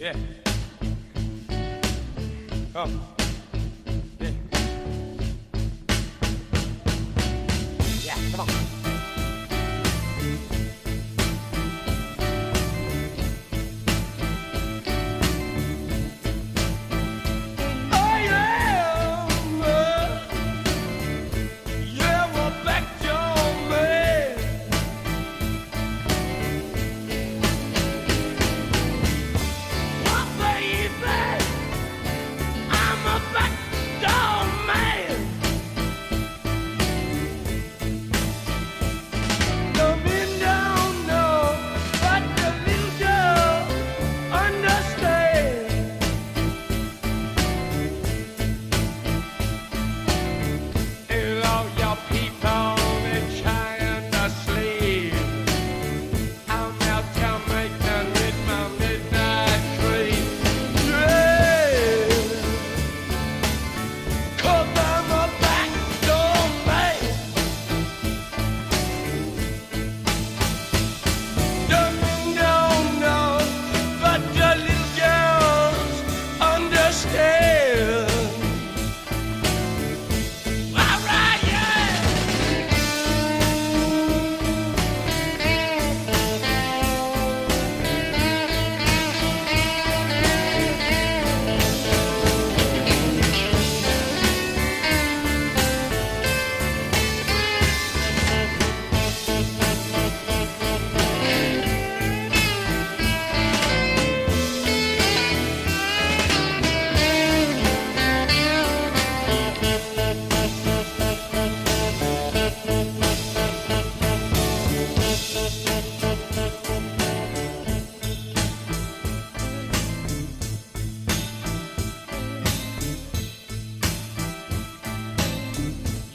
Yeah. Come.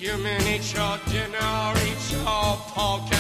You mean eat your dinner, eat your pork